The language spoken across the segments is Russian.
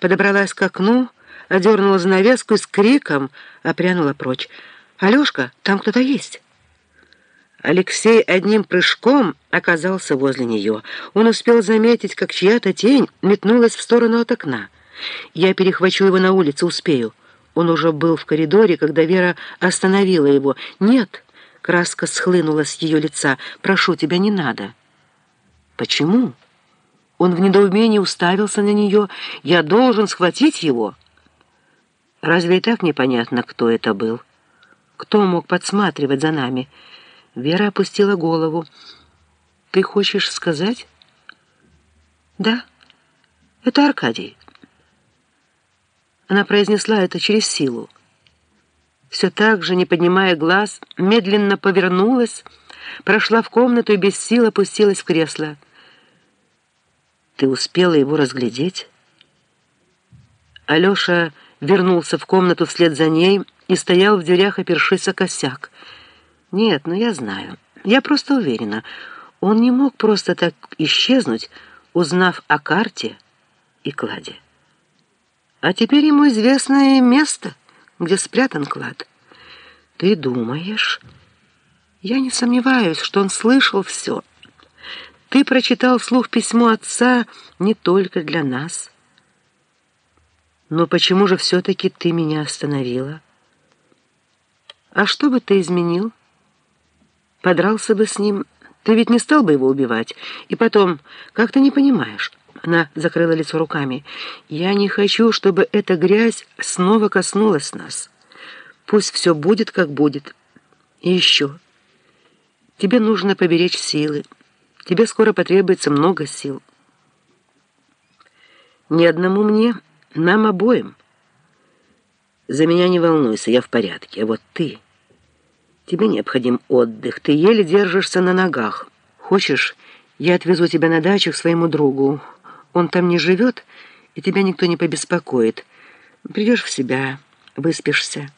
подобралась к окну, одернула занавеску и с криком опрянула прочь. «Алешка, там кто-то есть!» Алексей одним прыжком оказался возле нее. Он успел заметить, как чья-то тень метнулась в сторону от окна. «Я перехвачу его на улице, успею». Он уже был в коридоре, когда Вера остановила его. «Нет!» — краска схлынула с ее лица. «Прошу тебя, не надо». «Почему?» Он в недоумении уставился на нее. «Я должен схватить его?» Разве и так непонятно, кто это был? Кто мог подсматривать за нами?» Вера опустила голову. «Ты хочешь сказать?» «Да, это Аркадий». Она произнесла это через силу. Все так же, не поднимая глаз, медленно повернулась, прошла в комнату и без сил опустилась в кресло. «Ты успела его разглядеть?» Алеша вернулся в комнату вслед за ней и стоял в дверях, опершись о косяк. Нет, ну я знаю. Я просто уверена. Он не мог просто так исчезнуть, узнав о карте и кладе. А теперь ему известно место, где спрятан клад. Ты думаешь? Я не сомневаюсь, что он слышал все. Ты прочитал вслух письмо отца не только для нас. Но почему же все-таки ты меня остановила? А что бы ты изменил? Подрался бы с ним, ты ведь не стал бы его убивать. И потом, как ты не понимаешь?» Она закрыла лицо руками. «Я не хочу, чтобы эта грязь снова коснулась нас. Пусть все будет, как будет. И еще. Тебе нужно поберечь силы. Тебе скоро потребуется много сил. Ни одному мне, нам обоим. За меня не волнуйся, я в порядке. А вот ты...» Тебе необходим отдых, ты еле держишься на ногах. Хочешь, я отвезу тебя на дачу к своему другу. Он там не живет, и тебя никто не побеспокоит. Придешь в себя, выспишься.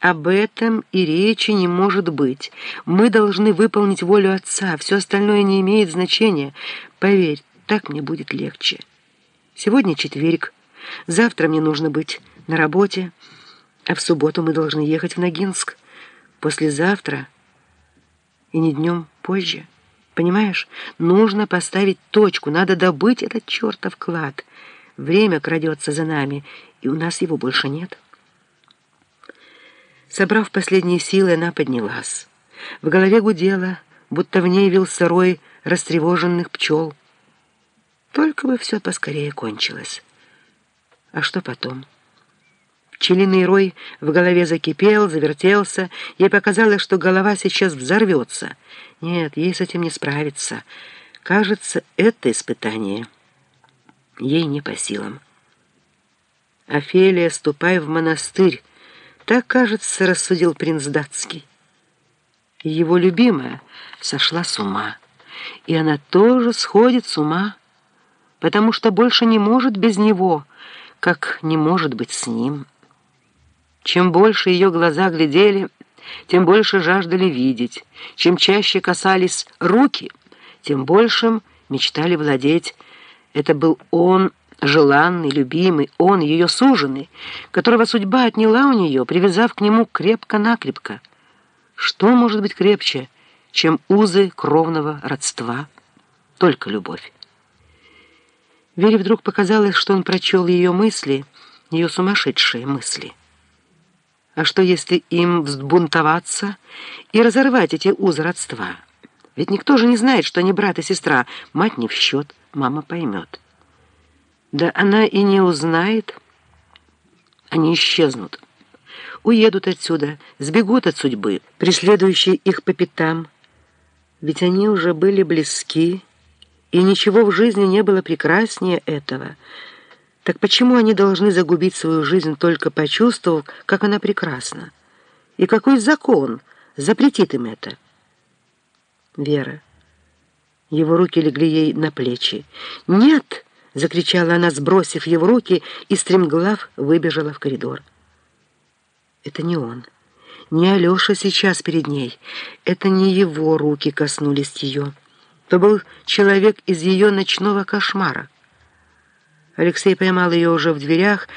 Об этом и речи не может быть. Мы должны выполнить волю отца, все остальное не имеет значения. Поверь, так мне будет легче. Сегодня четверг, завтра мне нужно быть на работе, а в субботу мы должны ехать в Ногинск послезавтра и не днем позже. Понимаешь, нужно поставить точку, надо добыть этот чертов клад. Время крадется за нами, и у нас его больше нет. Собрав последние силы, она поднялась. В голове гудела, будто в ней вил сырой растревоженных пчел. Только бы все поскорее кончилось. А что потом? Пчелиный рой в голове закипел, завертелся. Ей показалось, что голова сейчас взорвется. Нет, ей с этим не справиться. Кажется, это испытание ей не по силам. «Офелия, ступай в монастырь», — так, кажется, рассудил принц датский. Его любимая сошла с ума, и она тоже сходит с ума, потому что больше не может без него, как не может быть с ним. Чем больше ее глаза глядели, тем больше жаждали видеть. Чем чаще касались руки, тем большим мечтали владеть. Это был он, желанный, любимый, он, ее суженый, которого судьба отняла у нее, привязав к нему крепко-накрепко. Что может быть крепче, чем узы кровного родства? Только любовь. Вере вдруг показалось, что он прочел ее мысли, ее сумасшедшие мысли. А что, если им взбунтоваться и разорвать эти узы родства? Ведь никто же не знает, что они брат и сестра. Мать не в счет, мама поймет. Да она и не узнает. Они исчезнут. Уедут отсюда, сбегут от судьбы, преследующей их по пятам. Ведь они уже были близки, и ничего в жизни не было прекраснее этого — так почему они должны загубить свою жизнь, только почувствовав, как она прекрасна? И какой закон запретит им это? Вера. Его руки легли ей на плечи. «Нет!» — закричала она, сбросив его руки, и стремглав выбежала в коридор. Это не он. Не Алеша сейчас перед ней. Это не его руки коснулись ее. То был человек из ее ночного кошмара. Алексей поймал ее уже в дверях,